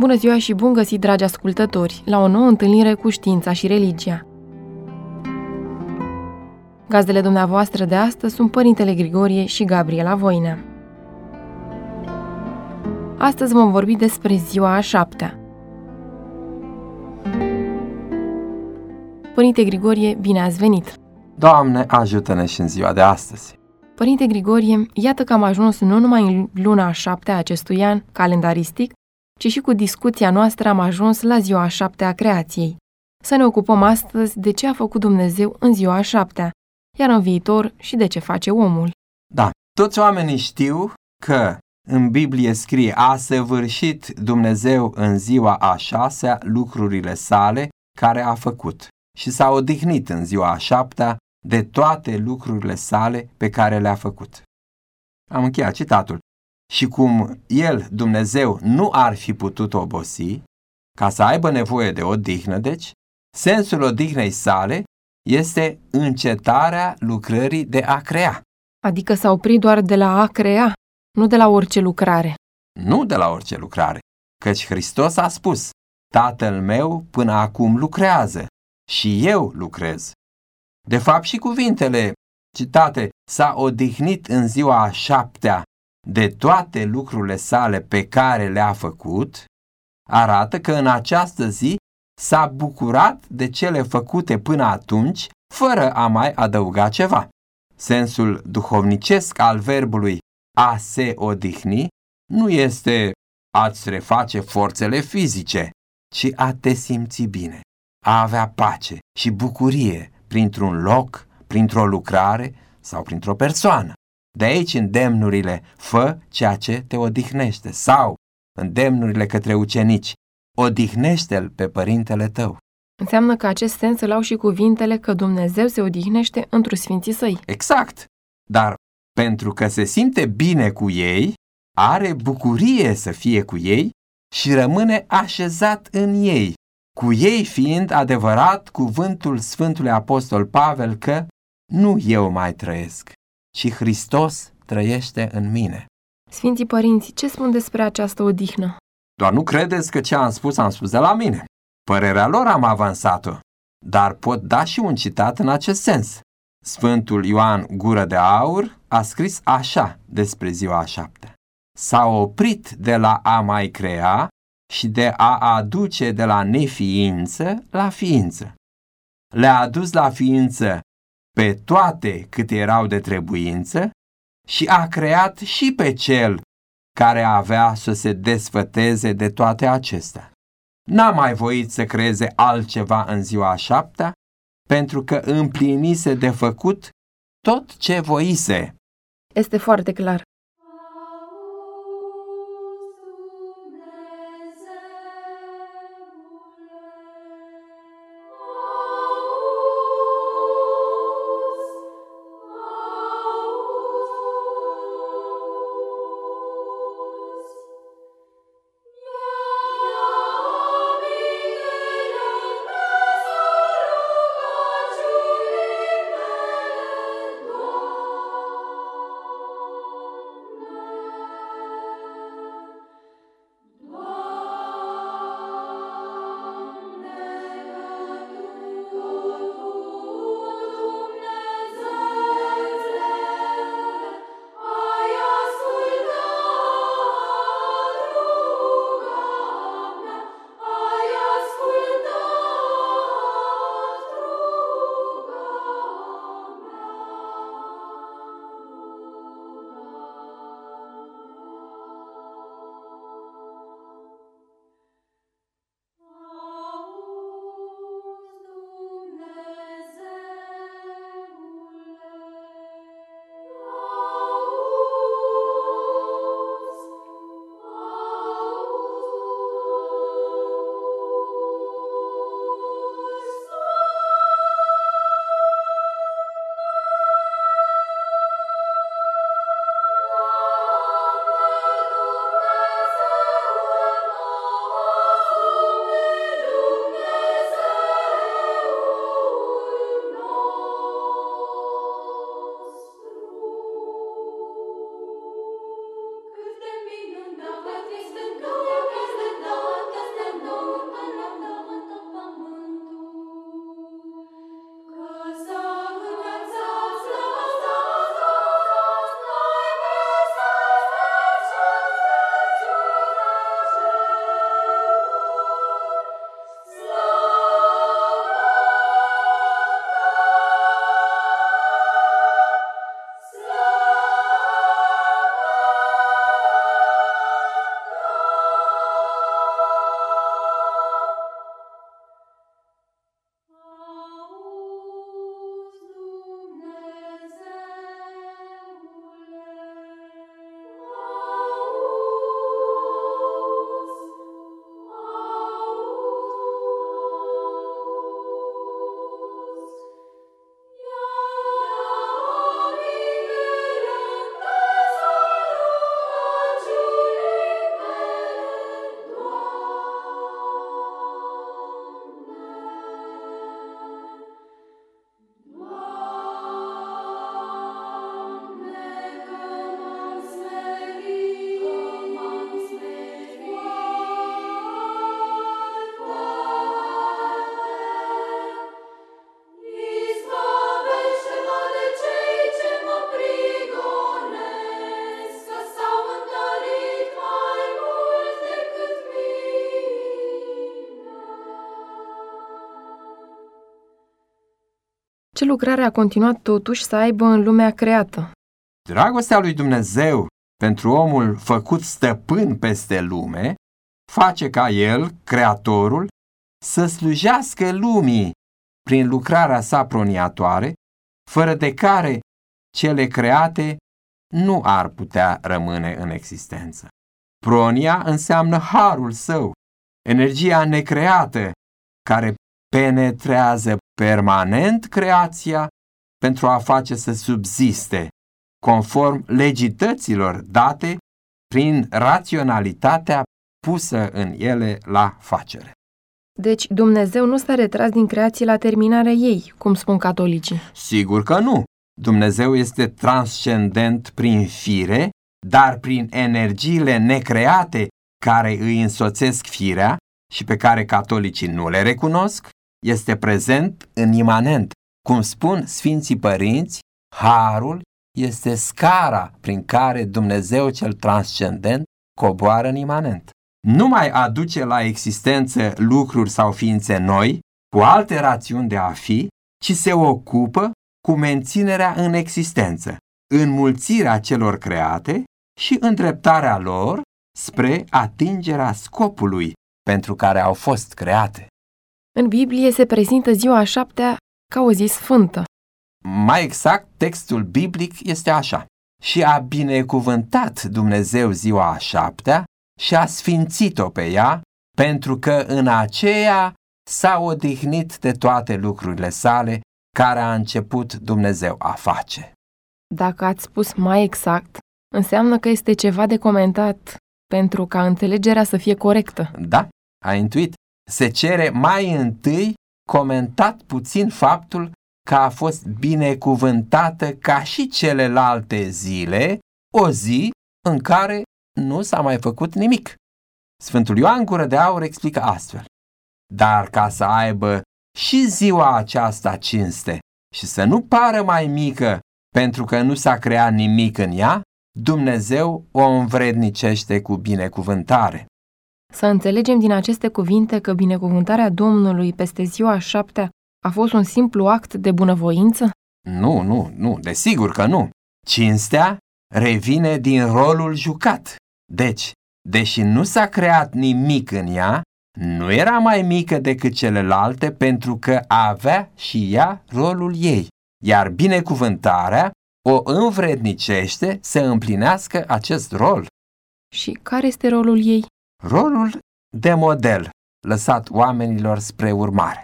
Bună ziua și bun găsit, dragi ascultători, la o nouă întâlnire cu știința și religia. Gazdele dumneavoastră de astăzi sunt Părintele Grigorie și Gabriela Voinea. Astăzi vom vorbi despre ziua a șaptea. Părinte Grigorie, bine ați venit! Doamne, ajută-ne și în ziua de astăzi! Părinte Grigorie, iată că am ajuns nu numai în luna a șaptea acestui an calendaristic, ci și cu discuția noastră am ajuns la ziua a șaptea a creației. Să ne ocupăm astăzi de ce a făcut Dumnezeu în ziua a șaptea, iar în viitor și de ce face omul. Da, toți oamenii știu că în Biblie scrie a săvârșit Dumnezeu în ziua a șasea lucrurile sale care a făcut și s-a odihnit în ziua a șaptea de toate lucrurile sale pe care le-a făcut. Am încheiat citatul și cum el, Dumnezeu, nu ar fi putut obosi, ca să aibă nevoie de odihnă, deci, sensul odihnei sale este încetarea lucrării de a crea. Adică s-a oprit doar de la a crea, nu de la orice lucrare. Nu de la orice lucrare, căci Hristos a spus, Tatăl meu până acum lucrează și eu lucrez. De fapt și cuvintele citate s-a odihnit în ziua a șaptea de toate lucrurile sale pe care le-a făcut, arată că în această zi s-a bucurat de cele făcute până atunci, fără a mai adăuga ceva. Sensul duhovnicesc al verbului a se odihni nu este a-ți reface forțele fizice, ci a te simți bine, a avea pace și bucurie printr-un loc, printr-o lucrare sau printr-o persoană. De aici îndemnurile, fă ceea ce te odihnește sau îndemnurile către ucenici, odihnește-l pe părintele tău. Înseamnă că acest sens îl au și cuvintele că Dumnezeu se odihnește într sfinții săi. Exact, dar pentru că se simte bine cu ei, are bucurie să fie cu ei și rămâne așezat în ei, cu ei fiind adevărat cuvântul Sfântului Apostol Pavel că nu eu mai trăiesc, ci Hristos trăiește în mine. Sfinții părinți, ce spun despre această odihnă? Doar nu credeți că ce am spus, am spus de la mine. Părerea lor am avansat-o, dar pot da și un citat în acest sens. Sfântul Ioan Gură de Aur a scris așa despre ziua a șaptea. S-a oprit de la a mai crea și de a aduce de la neființă la ființă. Le-a adus la ființă pe toate câte erau de trebuință și a creat și pe cel care avea să se desfăteze de toate acestea. N-a mai voit să creeze altceva în ziua a șaptea, pentru că împlinise de făcut tot ce voise. Este foarte clar. Ce lucrare a continuat totuși să aibă în lumea creată? Dragostea lui Dumnezeu pentru omul făcut stăpân peste lume face ca el, creatorul, să slujească lumii prin lucrarea sa proniatoare, fără de care cele create nu ar putea rămâne în existență. Pronia înseamnă harul său, energia necreată, care penetrează permanent creația pentru a face să subziste, conform legităților date prin raționalitatea pusă în ele la facere. Deci Dumnezeu nu s-a retras din creație la terminarea ei, cum spun catolicii. Sigur că nu. Dumnezeu este transcendent prin fire, dar prin energiile necreate care îi însoțesc firea și pe care catolicii nu le recunosc, este prezent în imanent. Cum spun Sfinții Părinți, harul este scara prin care Dumnezeu cel transcendent coboară în imanent. Nu mai aduce la existență lucruri sau ființe noi, cu alte rațiuni de a fi, ci se ocupă cu menținerea în existență, înmulțirea celor create și îndreptarea lor spre atingerea scopului pentru care au fost create. În Biblie se prezintă ziua a șaptea ca o zi sfântă. Mai exact, textul biblic este așa. Și a binecuvântat Dumnezeu ziua a șaptea și a sfințit-o pe ea, pentru că în aceea s-a odihnit de toate lucrurile sale care a început Dumnezeu a face. Dacă ați spus mai exact, înseamnă că este ceva de comentat pentru ca înțelegerea să fie corectă. Da, a intuit. Se cere mai întâi comentat puțin faptul că a fost binecuvântată ca și celelalte zile, o zi în care nu s-a mai făcut nimic. Sfântul Ioan Gură de Aur explică astfel. Dar ca să aibă și ziua aceasta cinste și să nu pară mai mică pentru că nu s-a creat nimic în ea, Dumnezeu o învrednicește cu binecuvântare. Să înțelegem din aceste cuvinte că binecuvântarea Domnului peste ziua a șaptea a fost un simplu act de bunăvoință? Nu, nu, nu, desigur că nu. Cinstea revine din rolul jucat. Deci, deși nu s-a creat nimic în ea, nu era mai mică decât celelalte pentru că avea și ea rolul ei, iar binecuvântarea o învrednicește să împlinească acest rol. Și care este rolul ei? Rolul de model lăsat oamenilor spre urmare.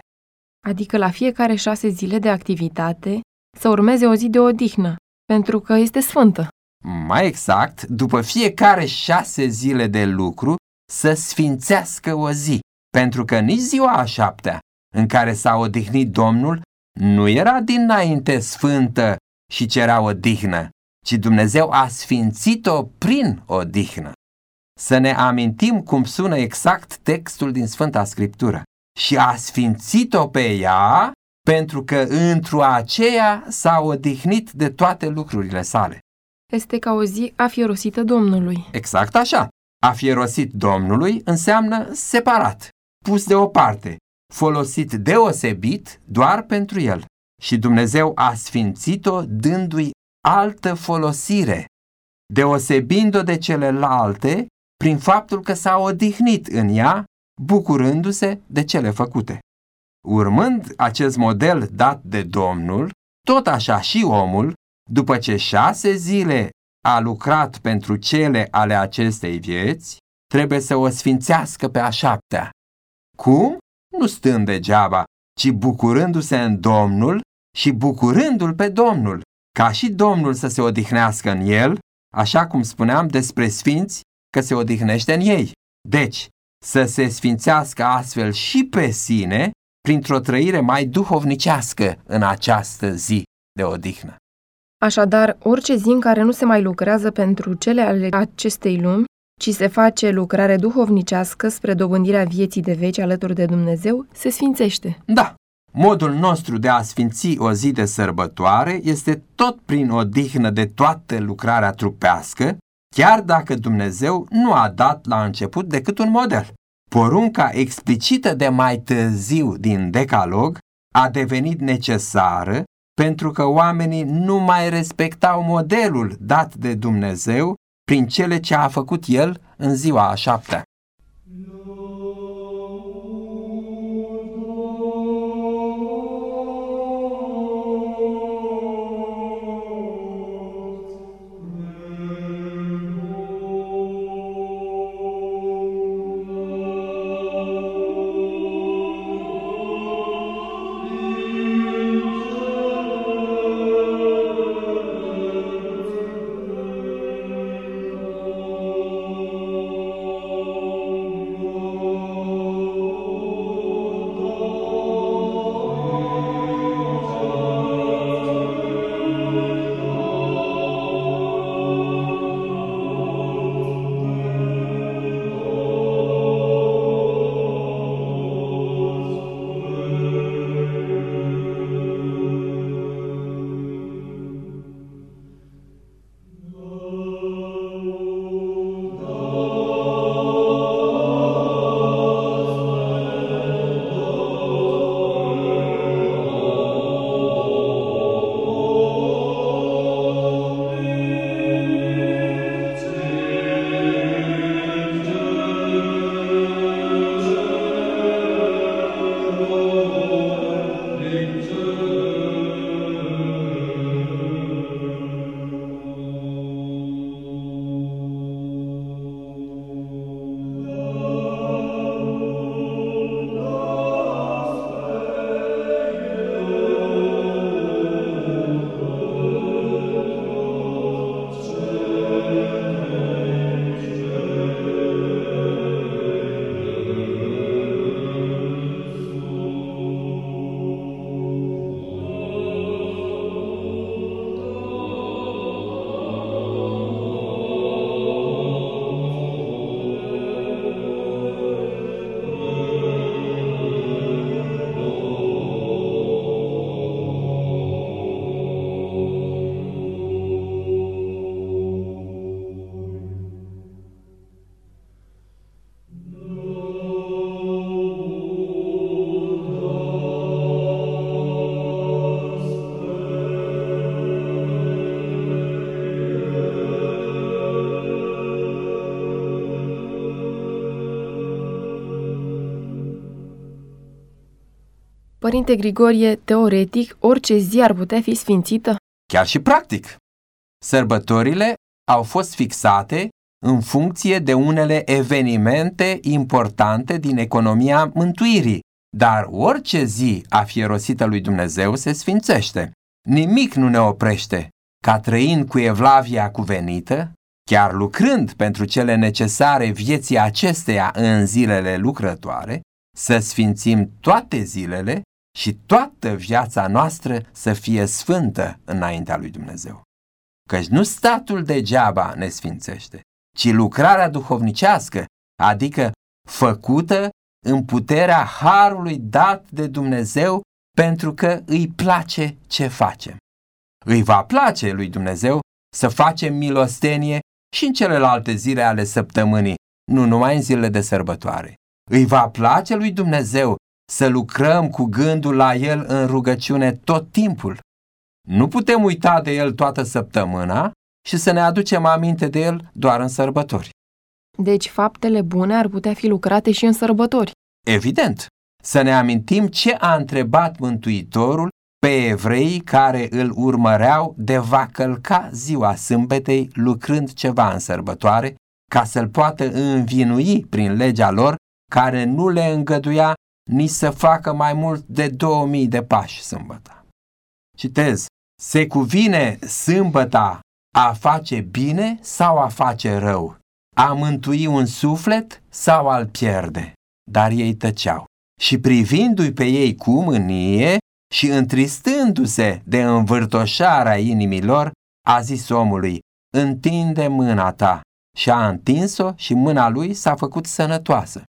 Adică la fiecare șase zile de activitate să urmeze o zi de odihnă, pentru că este sfântă. Mai exact, după fiecare șase zile de lucru, să sfințească o zi, pentru că nici ziua a șaptea, în care s-a odihnit Domnul, nu era dinainte sfântă și cerea odihnă, ci Dumnezeu a sfințit-o prin odihnă. Să ne amintim cum sună exact textul din Sfânta Scriptură. Și a sfințit-o pe ea pentru că într-o aceea s-a odihnit de toate lucrurile sale. Este ca o zi afierosită Domnului. Exact așa. Afierosit Domnului înseamnă separat, pus deoparte, folosit deosebit doar pentru el. Și Dumnezeu a sfințit-o dându-i altă folosire, deosebind-o de celelalte prin faptul că s-a odihnit în ea, bucurându-se de cele făcute. Urmând acest model dat de Domnul, tot așa și omul, după ce șase zile a lucrat pentru cele ale acestei vieți, trebuie să o sfințească pe a șaptea. Cum? Nu stând degeaba, ci bucurându-se în Domnul și bucurându-l pe Domnul, ca și Domnul să se odihnească în el, așa cum spuneam despre sfinți, că se odihnește în ei. Deci, să se sfințească astfel și pe sine, printr-o trăire mai duhovnicească în această zi de odihnă. Așadar, orice zi în care nu se mai lucrează pentru cele ale acestei lumi, ci se face lucrare duhovnicească spre dobândirea vieții de veci alături de Dumnezeu, se sfințește. Da, modul nostru de a sfinți o zi de sărbătoare este tot prin odihnă de toată lucrarea trupească, chiar dacă Dumnezeu nu a dat la început decât un model. Porunca explicită de mai târziu din Decalog a devenit necesară pentru că oamenii nu mai respectau modelul dat de Dumnezeu prin cele ce a făcut El în ziua a șaptea. Părinte Grigorie, teoretic, orice zi ar putea fi sfințită? Chiar și practic. Sărbătorile au fost fixate în funcție de unele evenimente importante din economia mântuirii, dar orice zi a fierosită lui Dumnezeu se sfințește. Nimic nu ne oprește ca trăind cu evlavia cuvenită, chiar lucrând pentru cele necesare vieții acesteia în zilele lucrătoare, să sfințim toate zilele și toată viața noastră să fie sfântă înaintea lui Dumnezeu. Căci nu statul degeaba ne sfințește, ci lucrarea duhovnicească, adică făcută în puterea harului dat de Dumnezeu pentru că îi place ce facem. Îi va place lui Dumnezeu să facem milostenie și în celelalte zile ale săptămânii, nu numai în zilele de sărbătoare. Îi va place lui Dumnezeu să lucrăm cu gândul la El în rugăciune tot timpul. Nu putem uita de El toată săptămâna și să ne aducem aminte de El doar în sărbători. Deci faptele bune ar putea fi lucrate și în sărbători. Evident, să ne amintim ce a întrebat Mântuitorul pe evrei care îl urmăreau de va călca ziua sâmbetei lucrând ceva în sărbătoare, ca să-l poată învinui prin legea lor care nu le îngăduia nici să facă mai mult de 2000 de pași sâmbătă. Citez, se cuvine sâmbăta a face bine sau a face rău, a mântui un suflet sau al pierde. Dar ei tăceau și privindu-i pe ei cu mânie și întristându-se de învârtoșarea inimilor, a zis omului, întinde mâna ta. Și a întins-o și mâna lui s-a făcut sănătoasă.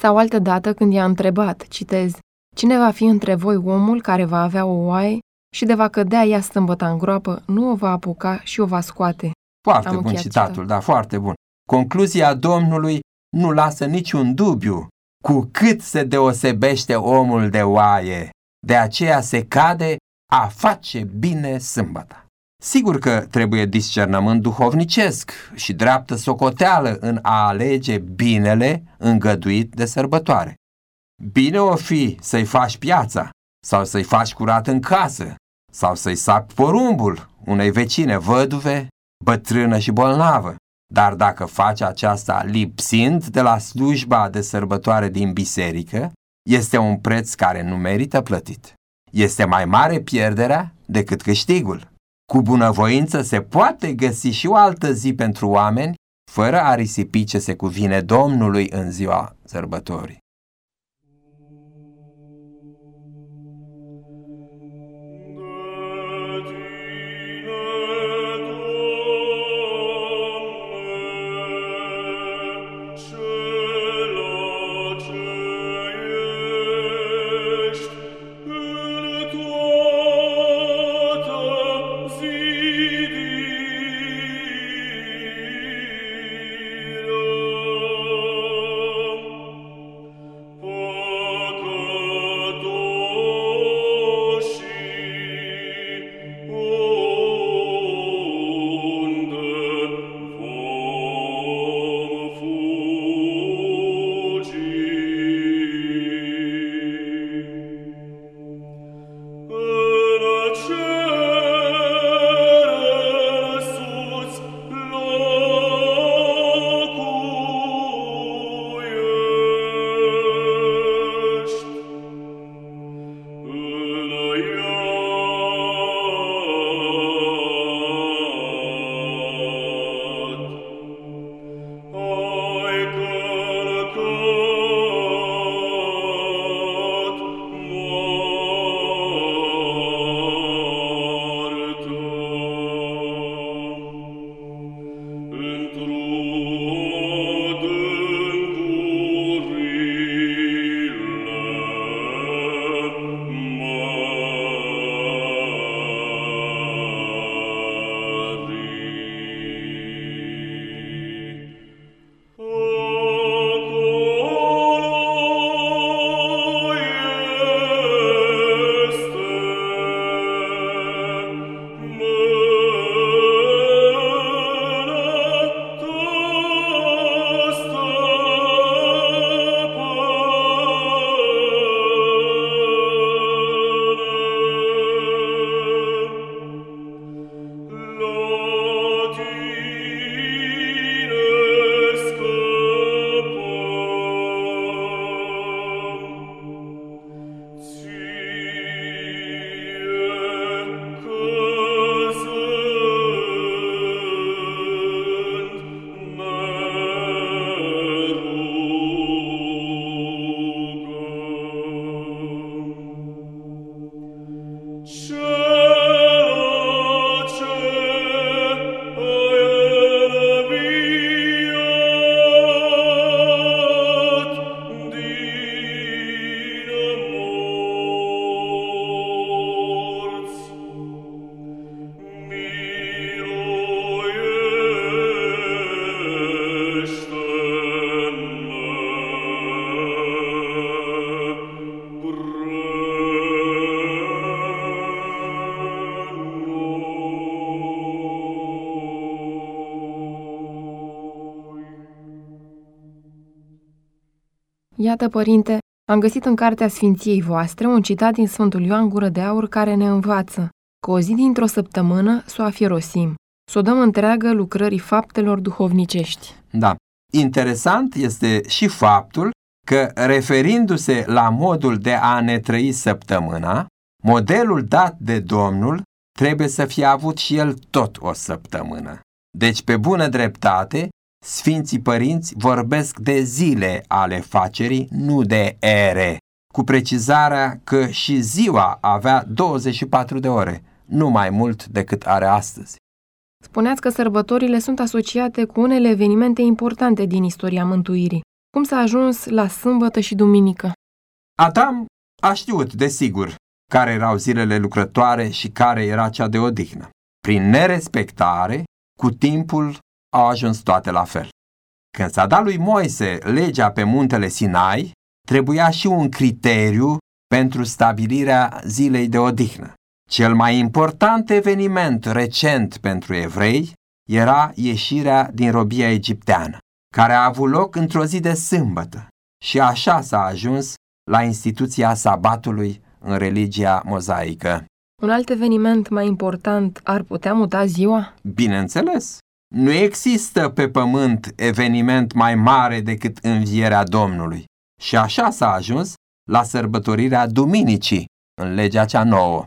Sau altă dată când i-a întrebat, citez, Cine va fi între voi omul care va avea o oaie și de va cădea ea stâmbăta în groapă, nu o va apuca și o va scoate. Foarte Am bun citatul, citat. da, foarte bun. Concluzia Domnului nu lasă niciun dubiu cu cât se deosebește omul de oaie. De aceea se cade a face bine sâmbăta. Sigur că trebuie discernământ duhovnicesc și dreaptă socoteală în a alege binele îngăduit de sărbătoare. Bine o fi să-i faci piața, sau să-i faci curat în casă, sau să-i sapi porumbul unei vecine văduve, bătrână și bolnavă. Dar dacă faci aceasta lipsind de la slujba de sărbătoare din biserică, este un preț care nu merită plătit. Este mai mare pierderea decât câștigul. Cu bunăvoință se poate găsi și o altă zi pentru oameni, fără a risipi ce se cuvine Domnului în ziua sărbătorii. Iată, părinte, am găsit în cartea Sfinției voastre un citat din Sfântul Ioan Gură de Aur care ne învață că o zi dintr-o săptămână să o afirosim, să o dăm întreagă lucrării faptelor duhovnicești. Da. Interesant este și faptul că, referindu-se la modul de a ne trăi săptămâna, modelul dat de Domnul trebuie să fie avut și el tot o săptămână. Deci, pe bună dreptate, Sfinții părinți vorbesc de zile ale facerii, nu de ere, cu precizarea că și ziua avea 24 de ore, nu mai mult decât are astăzi. Spuneați că sărbătorile sunt asociate cu unele evenimente importante din istoria mântuirii. Cum s-a ajuns la sâmbătă și duminică? Adam a știut, desigur, care erau zilele lucrătoare și care era cea de odihnă. Prin nerespectare, cu timpul au ajuns toate la fel. Când s-a dat lui Moise legea pe muntele Sinai, trebuia și un criteriu pentru stabilirea zilei de odihnă. Cel mai important eveniment recent pentru evrei era ieșirea din robia egipteană, care a avut loc într-o zi de sâmbătă și așa s-a ajuns la instituția sabatului în religia mozaică. Un alt eveniment mai important ar putea muta ziua? Bineînțeles, nu există pe pământ eveniment mai mare decât învierea Domnului și așa s-a ajuns la sărbătorirea Duminicii în legea cea nouă.